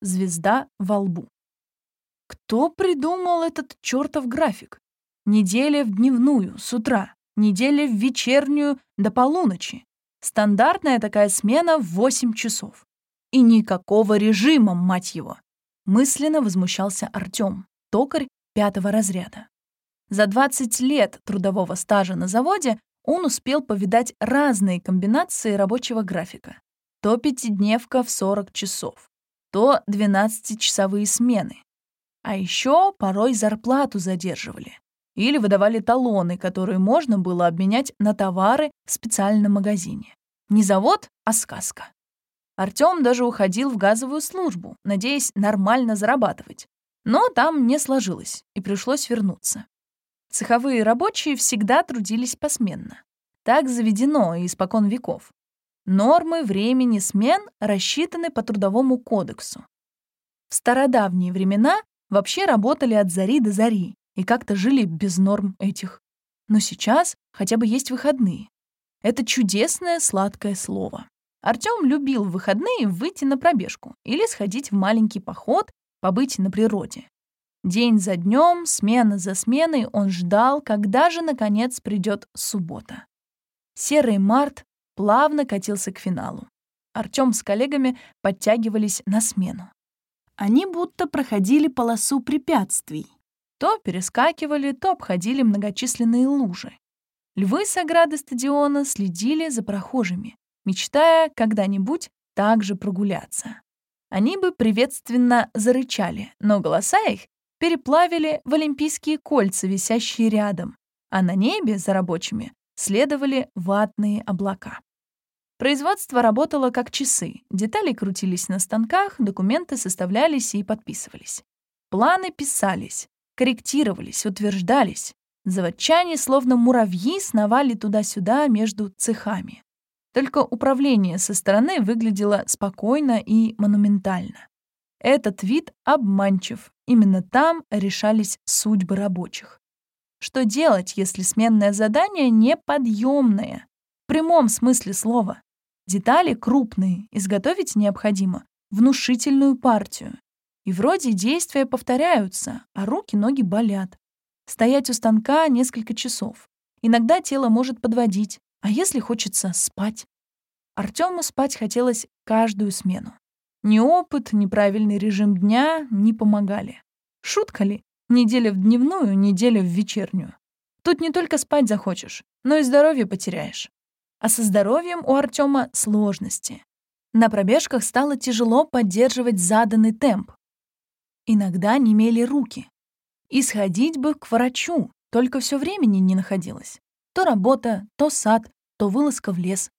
звезда во лбу. Кто придумал этот чертов график? Неделя в дневную, с утра, неделя в вечернюю, до полуночи. Стандартная такая смена в 8 часов. И никакого режима, мать его. Мысленно возмущался Артём, токарь пятого разряда. За 20 лет трудового стажа на заводе он успел повидать разные комбинации рабочего графика. То пятидневка в 40 часов, то 12-часовые смены. А еще порой зарплату задерживали. Или выдавали талоны, которые можно было обменять на товары в специальном магазине. Не завод, а сказка. Артём даже уходил в газовую службу, надеясь нормально зарабатывать. Но там не сложилось, и пришлось вернуться. Цеховые рабочие всегда трудились посменно. Так заведено испокон веков. Нормы времени смен рассчитаны по Трудовому кодексу. В стародавние времена вообще работали от зари до зари и как-то жили без норм этих. Но сейчас хотя бы есть выходные. Это чудесное сладкое слово. Артём любил в выходные выйти на пробежку или сходить в маленький поход, побыть на природе. День за днем, смена за сменой он ждал, когда же, наконец, придет суббота. Серый март плавно катился к финалу. Артём с коллегами подтягивались на смену. Они будто проходили полосу препятствий. То перескакивали, то обходили многочисленные лужи. Львы с ограды стадиона следили за прохожими, мечтая когда-нибудь также прогуляться. Они бы приветственно зарычали, но голоса их переплавили в олимпийские кольца, висящие рядом, а на небе за рабочими следовали ватные облака. Производство работало как часы, детали крутились на станках, документы составлялись и подписывались. Планы писались, корректировались, утверждались. Заводчане, словно муравьи, сновали туда-сюда между цехами. Только управление со стороны выглядело спокойно и монументально. Этот вид обманчив. Именно там решались судьбы рабочих. Что делать, если сменное задание неподъемное? В прямом смысле слова. Детали крупные, изготовить необходимо внушительную партию. И вроде действия повторяются, а руки-ноги болят. Стоять у станка несколько часов. Иногда тело может подводить, а если хочется спать? Артему спать хотелось каждую смену. Ни опыт, ни правильный режим дня не помогали. Шутка ли? Неделя в дневную, неделя в вечернюю. Тут не только спать захочешь, но и здоровье потеряешь. А со здоровьем у Артема сложности. На пробежках стало тяжело поддерживать заданный темп. Иногда немели руки. И сходить бы к врачу, только все времени не находилось. То работа, то сад, то вылазка в лес.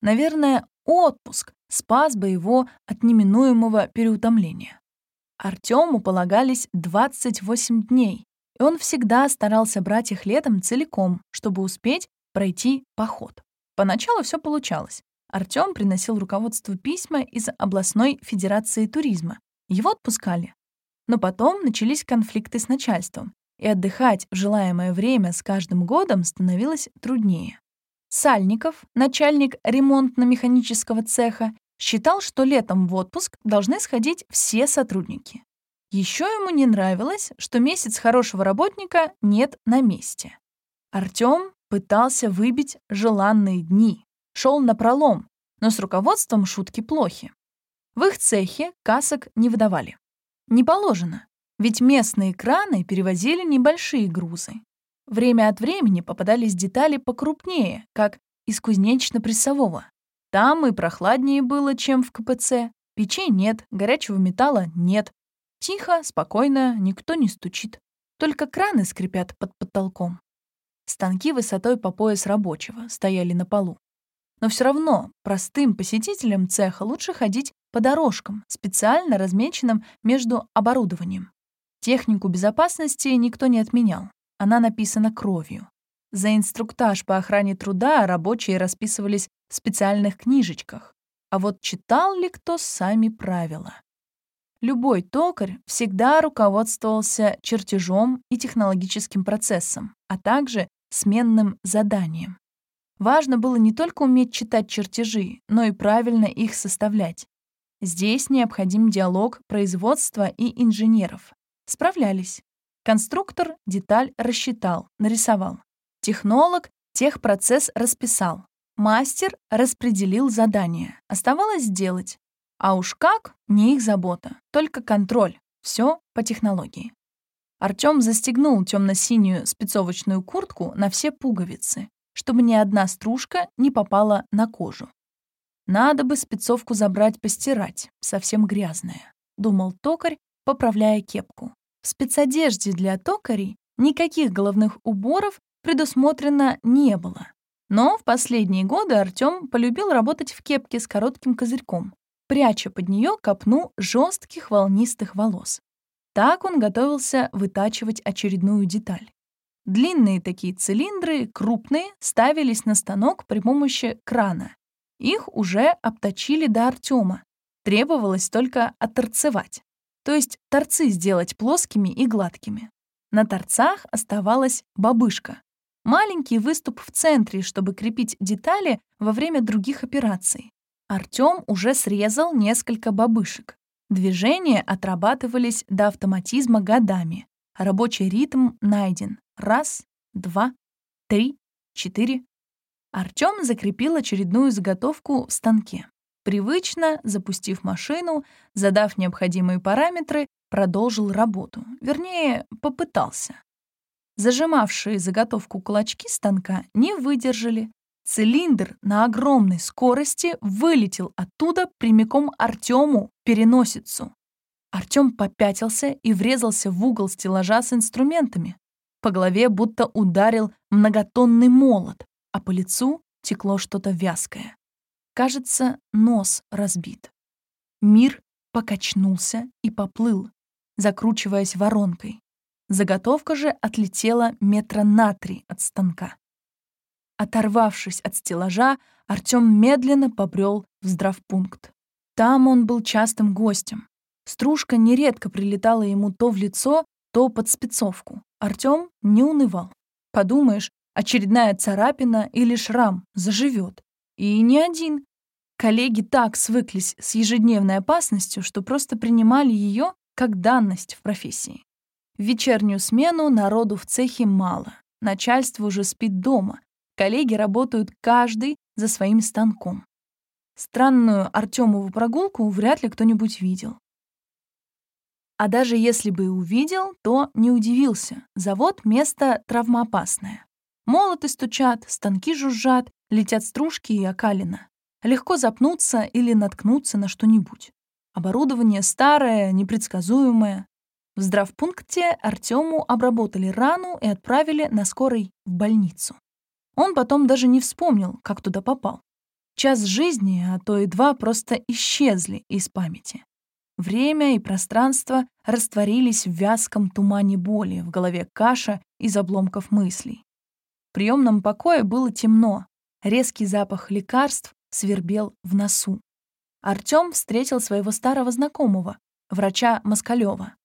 Наверное, отпуск спас бы его от неминуемого переутомления. Артему полагались 28 дней, и он всегда старался брать их летом целиком, чтобы успеть пройти поход. Поначалу все получалось. Артем приносил руководству письма из областной федерации туризма. Его отпускали. Но потом начались конфликты с начальством, и отдыхать в желаемое время с каждым годом становилось труднее. Сальников, начальник ремонтно-механического цеха, считал, что летом в отпуск должны сходить все сотрудники. Еще ему не нравилось, что месяц хорошего работника нет на месте. Артём пытался выбить желанные дни, шел на пролом, но с руководством шутки плохи. В их цехе касок не выдавали. Не положено, ведь местные краны перевозили небольшие грузы. Время от времени попадались детали покрупнее, как из кузнечно-прессового. Там и прохладнее было, чем в КПЦ. Печей нет, горячего металла нет. Тихо, спокойно, никто не стучит. Только краны скрипят под потолком. Станки высотой по пояс рабочего стояли на полу. Но все равно простым посетителям цеха лучше ходить по дорожкам, специально размеченным между оборудованием. Технику безопасности никто не отменял. Она написана кровью. За инструктаж по охране труда рабочие расписывались специальных книжечках. А вот читал ли кто сами правила? Любой токарь всегда руководствовался чертежом и технологическим процессом, а также сменным заданием. Важно было не только уметь читать чертежи, но и правильно их составлять. Здесь необходим диалог производства и инженеров. Справлялись. Конструктор деталь рассчитал, нарисовал. Технолог техпроцесс расписал. Мастер распределил задание. Оставалось сделать. А уж как — не их забота, только контроль. Все по технологии. Артём застегнул темно-синюю спецовочную куртку на все пуговицы, чтобы ни одна стружка не попала на кожу. Надо бы спецовку забрать постирать, совсем грязная, думал токарь, поправляя кепку. В спецодежде для токарей никаких головных уборов предусмотрено не было. Но в последние годы Артём полюбил работать в кепке с коротким козырьком, пряча под нее копну жестких волнистых волос. Так он готовился вытачивать очередную деталь. Длинные такие цилиндры, крупные, ставились на станок при помощи крана. Их уже обточили до Артема. Требовалось только отторцевать, то есть торцы сделать плоскими и гладкими. На торцах оставалась бабышка. Маленький выступ в центре, чтобы крепить детали во время других операций. Артём уже срезал несколько бабышек. Движения отрабатывались до автоматизма годами. Рабочий ритм найден. Раз, два, три, четыре. Артём закрепил очередную заготовку в станке. Привычно, запустив машину, задав необходимые параметры, продолжил работу. Вернее, попытался. Зажимавшие заготовку кулачки станка не выдержали, Цилиндр на огромной скорости вылетел оттуда прямиком Артему переносицу. Артем попятился и врезался в угол стеллажа с инструментами. По голове будто ударил многотонный молот, а по лицу текло что-то вязкое. Кажется, нос разбит. Мир покачнулся и поплыл, закручиваясь воронкой. Заготовка же отлетела метра на три от станка. Оторвавшись от стеллажа, Артём медленно побрел в здравпункт. Там он был частым гостем. Стружка нередко прилетала ему то в лицо, то под спецовку. Артём не унывал. Подумаешь, очередная царапина или шрам заживет. И не один. Коллеги так свыклись с ежедневной опасностью, что просто принимали ее как данность в профессии. В вечернюю смену народу в цехе мало. Начальство уже спит дома, Коллеги работают каждый за своим станком. Странную Артемову прогулку вряд ли кто-нибудь видел. А даже если бы и увидел, то не удивился. Завод — место травмоопасное. Молоты стучат, станки жужжат, летят стружки и окалина. Легко запнуться или наткнуться на что-нибудь. Оборудование старое, непредсказуемое. В здравпункте Артему обработали рану и отправили на скорой в больницу. Он потом даже не вспомнил, как туда попал. Час жизни, а то и два, просто исчезли из памяти. Время и пространство растворились в вязком тумане боли, в голове каша из обломков мыслей. В приемном покое было темно, резкий запах лекарств свербел в носу. Артём встретил своего старого знакомого, врача Москалёва.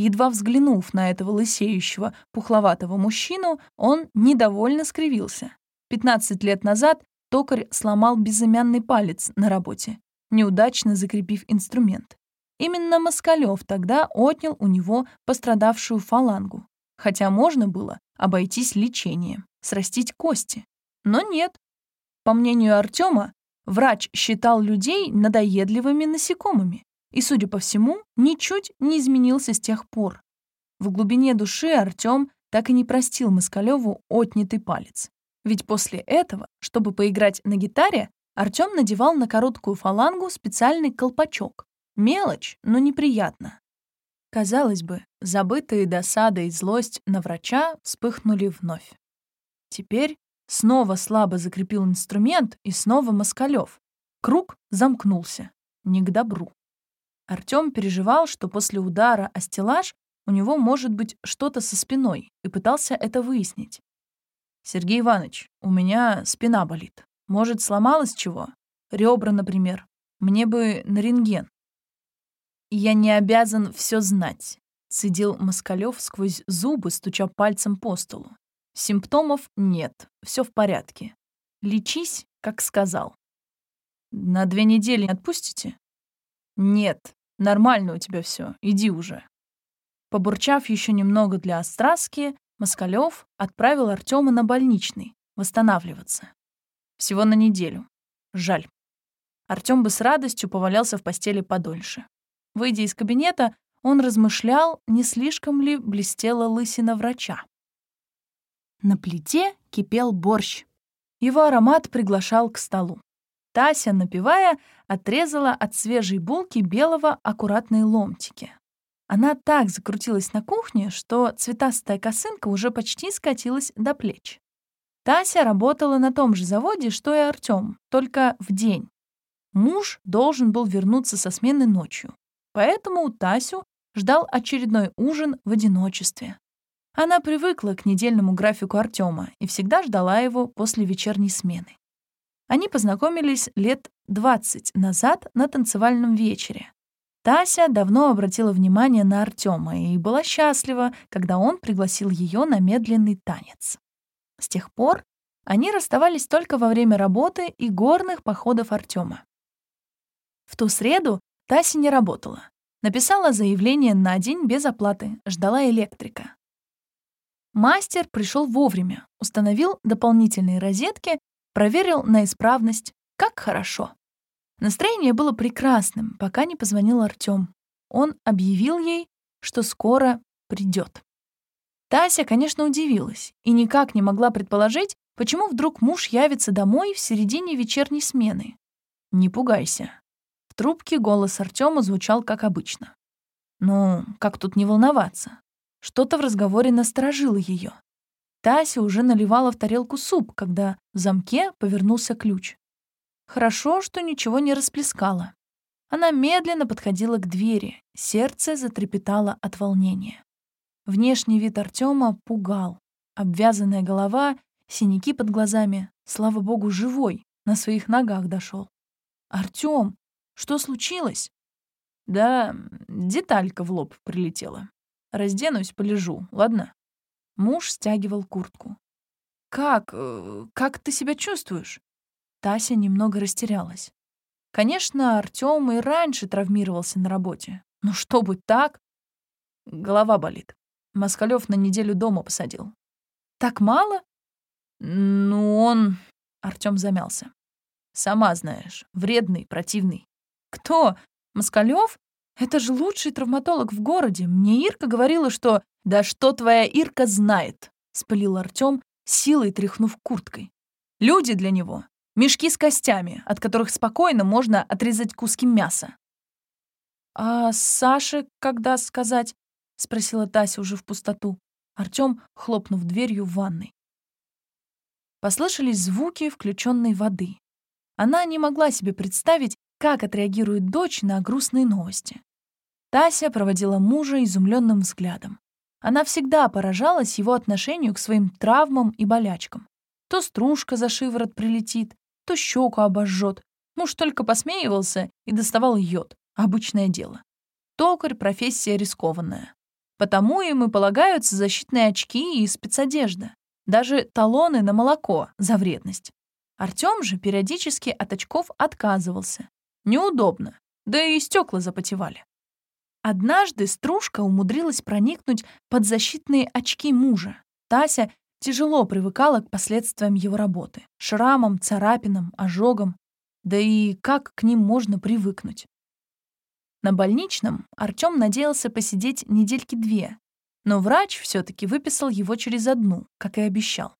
Едва взглянув на этого лысеющего, пухловатого мужчину, он недовольно скривился. 15 лет назад токарь сломал безымянный палец на работе, неудачно закрепив инструмент. Именно Москалёв тогда отнял у него пострадавшую фалангу, хотя можно было обойтись лечением, срастить кости. Но нет. По мнению Артема, врач считал людей надоедливыми насекомыми, и, судя по всему, ничуть не изменился с тех пор. В глубине души Артём так и не простил Москалёву отнятый палец. Ведь после этого, чтобы поиграть на гитаре, Артём надевал на короткую фалангу специальный колпачок. Мелочь, но неприятно. Казалось бы, забытые досада и злость на врача вспыхнули вновь. Теперь снова слабо закрепил инструмент и снова Москалёв. Круг замкнулся. Не к добру. Артём переживал, что после удара о стеллаж у него может быть что-то со спиной, и пытался это выяснить. «Сергей Иванович, у меня спина болит. Может, сломалось чего? Ребра, например. Мне бы на рентген». «Я не обязан все знать», — цедил Москалёв сквозь зубы, стуча пальцем по столу. «Симптомов нет, все в порядке. Лечись, как сказал». «На две недели отпустите?» «Нет, нормально у тебя все, иди уже». Побурчав еще немного для остраски, Москалев отправил Артема на больничный, восстанавливаться. Всего на неделю. Жаль. Артем бы с радостью повалялся в постели подольше. Выйдя из кабинета, он размышлял, не слишком ли блестела лысина врача. На плите кипел борщ. Его аромат приглашал к столу. Тася, напивая, отрезала от свежей булки белого аккуратные ломтики. Она так закрутилась на кухне, что цветастая косынка уже почти скатилась до плеч. Тася работала на том же заводе, что и Артём, только в день. Муж должен был вернуться со смены ночью, поэтому Тасю ждал очередной ужин в одиночестве. Она привыкла к недельному графику Артёма и всегда ждала его после вечерней смены. Они познакомились лет 20 назад на танцевальном вечере, Тася давно обратила внимание на Артема и была счастлива, когда он пригласил ее на медленный танец. С тех пор они расставались только во время работы и горных походов Артема. В ту среду Тася не работала. Написала заявление на день без оплаты, ждала электрика. Мастер пришел вовремя, установил дополнительные розетки, проверил на исправность. Как хорошо. Настроение было прекрасным, пока не позвонил Артём. Он объявил ей, что скоро придет. Тася, конечно, удивилась и никак не могла предположить, почему вдруг муж явится домой в середине вечерней смены. «Не пугайся». В трубке голос Артёма звучал как обычно. Ну, как тут не волноваться? Что-то в разговоре насторожило ее. Тася уже наливала в тарелку суп, когда в замке повернулся ключ. Хорошо, что ничего не расплескала. Она медленно подходила к двери, сердце затрепетало от волнения. Внешний вид Артема пугал. Обвязанная голова, синяки под глазами. Слава богу, живой, на своих ногах дошел. Артем, что случилось? Да, деталька в лоб прилетела. Разденусь, полежу, ладно? Муж стягивал куртку. «Как? Э, как ты себя чувствуешь?» Тася немного растерялась. Конечно, Артём и раньше травмировался на работе. Но чтобы так? Голова болит. Москалёв на неделю дома посадил. Так мало? Ну, он... Артём замялся. Сама знаешь, вредный, противный. Кто? Москалёв? Это же лучший травматолог в городе. Мне Ирка говорила, что... Да что твоя Ирка знает? Спалил Артём, силой тряхнув курткой. Люди для него Мешки с костями, от которых спокойно можно отрезать куски мяса. «А Саше когда сказать?» — спросила Тася уже в пустоту. Артём, хлопнув дверью в ванной. Послышались звуки включенной воды. Она не могла себе представить, как отреагирует дочь на грустные новости. Тася проводила мужа изумленным взглядом. Она всегда поражалась его отношению к своим травмам и болячкам. То стружка за шиворот прилетит, то щеку обожжет. Муж только посмеивался и доставал йод. Обычное дело. Токарь — профессия рискованная. Потому им и полагаются защитные очки и спецодежда. Даже талоны на молоко за вредность. Артём же периодически от очков отказывался. Неудобно, да и стекла запотевали. Однажды стружка умудрилась проникнуть под защитные очки мужа. Тася тяжело привыкала к последствиям его работы. Шрамам, царапинам, ожогам. Да и как к ним можно привыкнуть? На больничном Артём надеялся посидеть недельки две, но врач все таки выписал его через одну, как и обещал.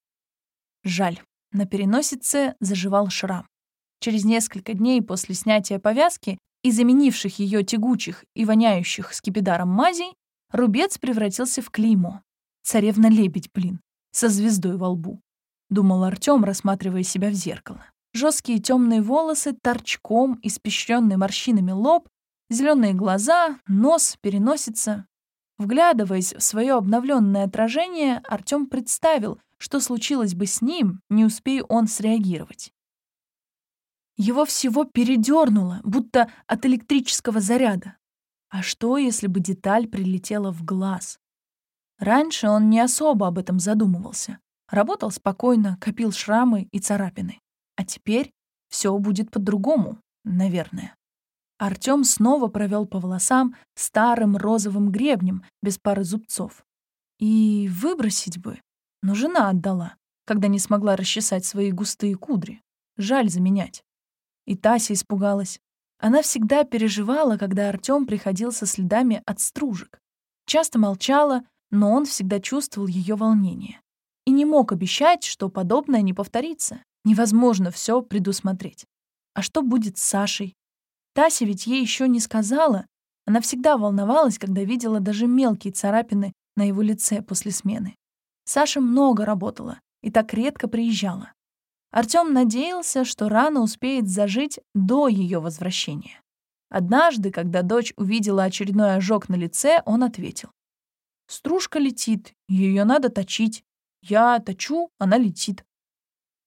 Жаль, на переносице заживал шрам. Через несколько дней после снятия повязки и заменивших ее тягучих и воняющих скипидаром мазей, рубец превратился в клеймо. Царевна-лебедь, блин со звездой во лбу, думал Артём, рассматривая себя в зеркало. Жесткие темные волосы, торчком, испещренный морщинами лоб, зеленые глаза, нос, переносица. Вглядываясь в свое обновленное отражение, Артём представил, что случилось бы с ним, не успея он среагировать. Его всего передернуло, будто от электрического заряда. А что, если бы деталь прилетела в глаз? Раньше он не особо об этом задумывался. Работал спокойно, копил шрамы и царапины. А теперь все будет по-другому, наверное. Артём снова провел по волосам старым розовым гребнем без пары зубцов. И выбросить бы, но жена отдала, когда не смогла расчесать свои густые кудри. Жаль заменять. И Тася испугалась. Она всегда переживала, когда Артём приходил со следами от стружек. Часто молчала, но он всегда чувствовал ее волнение. И не мог обещать, что подобное не повторится. Невозможно все предусмотреть. А что будет с Сашей? Тася ведь ей еще не сказала. Она всегда волновалась, когда видела даже мелкие царапины на его лице после смены. Саша много работала и так редко приезжала. Артём надеялся, что рана успеет зажить до ее возвращения. Однажды, когда дочь увидела очередной ожог на лице, он ответил. «Стружка летит, ее надо точить. Я точу, она летит».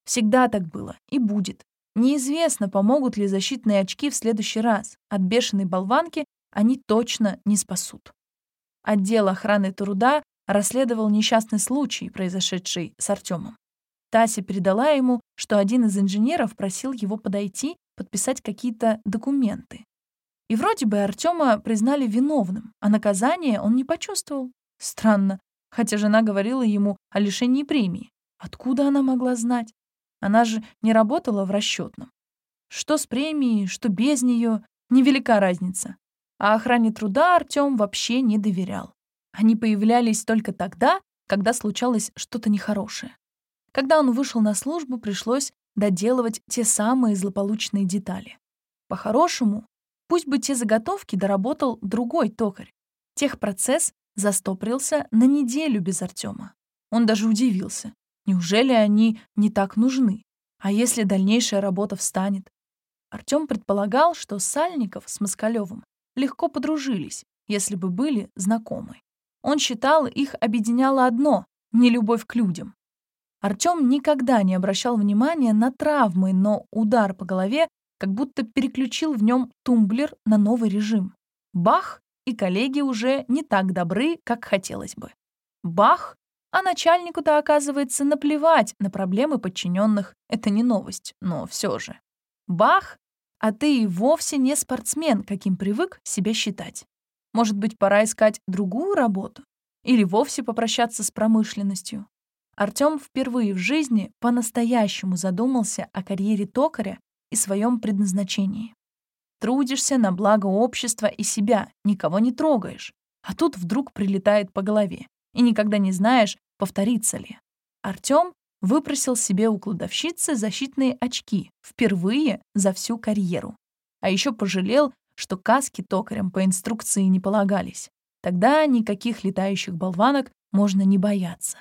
Всегда так было и будет. Неизвестно, помогут ли защитные очки в следующий раз. От бешеной болванки они точно не спасут. Отдел охраны труда расследовал несчастный случай, произошедший с Артемом. Тася передала ему, что один из инженеров просил его подойти, подписать какие-то документы. И вроде бы Артема признали виновным, а наказание он не почувствовал. Странно, хотя жена говорила ему о лишении премии. Откуда она могла знать? Она же не работала в расчетном. Что с премией, что без нее, невелика разница. А охране труда Артем вообще не доверял. Они появлялись только тогда, когда случалось что-то нехорошее. Когда он вышел на службу, пришлось доделывать те самые злополучные детали. По-хорошему, пусть бы те заготовки доработал другой токарь. Техпроцесс застопрился на неделю без Артема. Он даже удивился. Неужели они не так нужны? А если дальнейшая работа встанет? Артём предполагал, что Сальников с Москалёвым легко подружились, если бы были знакомы. Он считал, их объединяло одно — нелюбовь к людям. Артём никогда не обращал внимания на травмы, но удар по голове как будто переключил в нем тумблер на новый режим. Бах, и коллеги уже не так добры, как хотелось бы. Бах, а начальнику-то, оказывается, наплевать на проблемы подчиненных. Это не новость, но все же. Бах! А ты и вовсе не спортсмен, каким привык себя считать. Может быть, пора искать другую работу? Или вовсе попрощаться с промышленностью? Артём впервые в жизни по-настоящему задумался о карьере токаря и своем предназначении. Трудишься на благо общества и себя, никого не трогаешь. А тут вдруг прилетает по голове и никогда не знаешь, повторится ли. Артём выпросил себе у кладовщицы защитные очки впервые за всю карьеру. А еще пожалел, что каски токарям по инструкции не полагались. Тогда никаких летающих болванок можно не бояться.